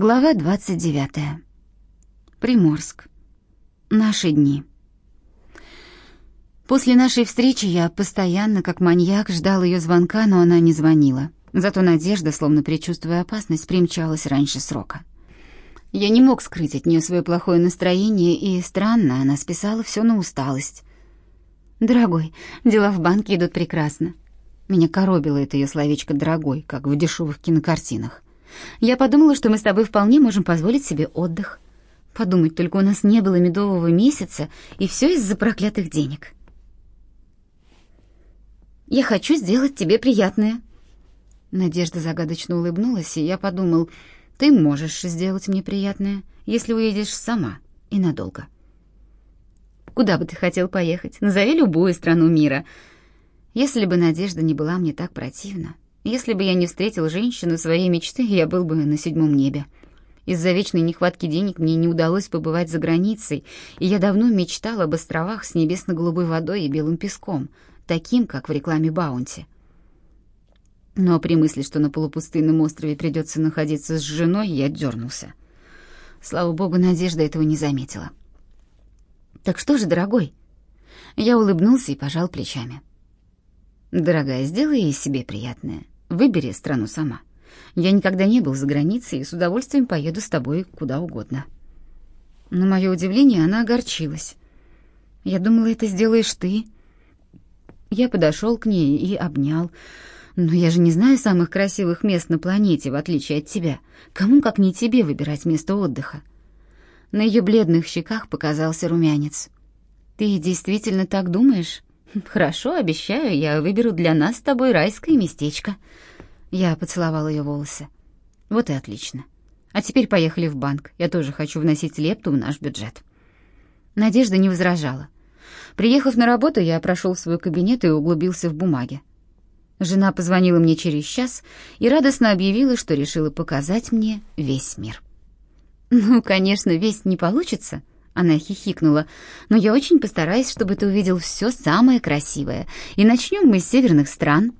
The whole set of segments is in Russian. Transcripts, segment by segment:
Глава 29. Приморск. Наши дни. После нашей встречи я постоянно, как маньяк, ждал ее звонка, но она не звонила. Зато Надежда, словно предчувствуя опасность, примчалась раньше срока. Я не мог скрыть от нее свое плохое настроение, и странно, она списала все на усталость. «Дорогой, дела в банке идут прекрасно». Меня коробило это ее словечко «дорогой», как в дешевых кинокартинах. Я подумала, что мы с тобой вполне можем позволить себе отдых. Подумать, только у нас не было медового месяца, и все из-за проклятых денег. Я хочу сделать тебе приятное. Надежда загадочно улыбнулась, и я подумал, ты можешь сделать мне приятное, если уедешь сама и надолго. Куда бы ты хотел поехать? Назови любую страну мира. Если бы Надежда не была мне так противна, если бы я не встретил женщину своей мечты, я был бы на седьмом небе. Из-за вечной нехватки денег мне не удалось побывать за границей, и я давно мечтал об островах с небесно-голубой водой и белым песком, таким, как в рекламе Баунти. Но при мысли, что на полупустынном острове придется находиться с женой, я дернулся. Слава богу, Надежда этого не заметила. «Так что же, дорогой?» Я улыбнулся и пожал плечами. Дорогая, сделай ей себе приятное. Выбери страну сама. Я никогда не был за границей и с удовольствием поеду с тобой куда угодно. На мое удивление она огорчилась. Я думала, это сделаешь ты. Я подошел к ней и обнял. Но я же не знаю самых красивых мест на планете, в отличие от тебя. Кому, как не тебе, выбирать место отдыха? На ее бледных щеках показался румянец. Ты действительно так думаешь? Хорошо, обещаю, я выберу для нас с тобой райское местечко. Я поцеловала ее волосы. Вот и отлично. А теперь поехали в банк. Я тоже хочу вносить лепту в наш бюджет. Надежда не возражала. Приехав на работу, я прошел в свой кабинет и углубился в бумаги. Жена позвонила мне через час и радостно объявила, что решила показать мне весь мир. Ну, конечно, весь не получится, она хихикнула. «Но я очень постараюсь, чтобы ты увидел все самое красивое. И начнем мы с северных стран.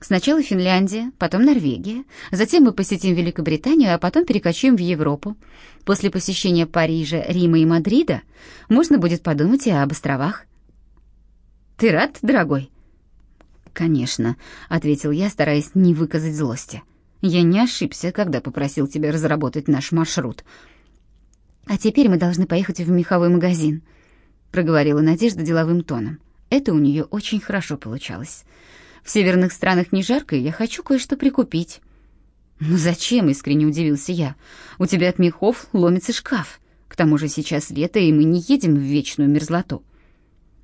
Сначала Финляндия, потом Норвегия. Затем мы посетим Великобританию, а потом перекочуем в Европу. После посещения Парижа, Рима и Мадрида можно будет подумать и об островах». «Ты рад, дорогой?» «Конечно», — ответил я, стараясь не выказать злости. «Я не ошибся, когда попросил тебя разработать наш маршрут». «А теперь мы должны поехать в меховой магазин», — проговорила Надежда деловым тоном. Это у нее очень хорошо получалось. «В северных странах не жарко, и я хочу кое-что прикупить». «Ну зачем?» — искренне удивился я. «У тебя от мехов ломится шкаф. К тому же сейчас лето, и мы не едем в вечную мерзлоту».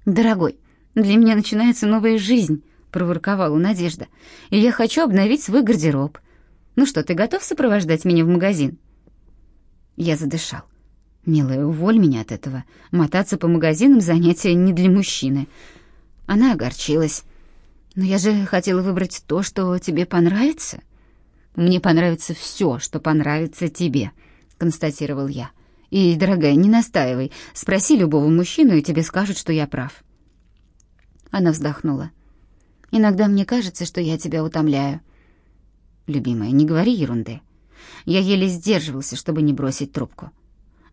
«Дорогой, для меня начинается новая жизнь», — проворковала Надежда. «И я хочу обновить свой гардероб. Ну что, ты готов сопровождать меня в магазин?» Я задышал. «Милая, уволь меня от этого. Мотаться по магазинам — занятие не для мужчины». Она огорчилась. «Но я же хотела выбрать то, что тебе понравится». «Мне понравится все, что понравится тебе», — констатировал я. «И, дорогая, не настаивай. Спроси любого мужчину, и тебе скажут, что я прав». Она вздохнула. «Иногда мне кажется, что я тебя утомляю». «Любимая, не говори ерунды». Я еле сдерживался, чтобы не бросить трубку.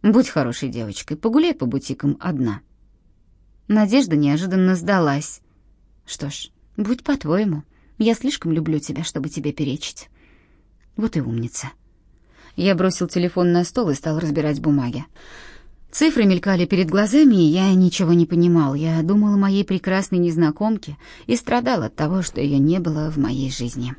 Будь хорошей девочкой, погуляй по бутикам одна. Надежда неожиданно сдалась. Что ж, будь по-твоему. Я слишком люблю тебя, чтобы тебе перечить. Вот и умница. Я бросил телефон на стол и стал разбирать бумаги. Цифры мелькали перед глазами, и я ничего не понимал. Я думал о моей прекрасной незнакомке и страдал от того, что ее не было в моей жизни.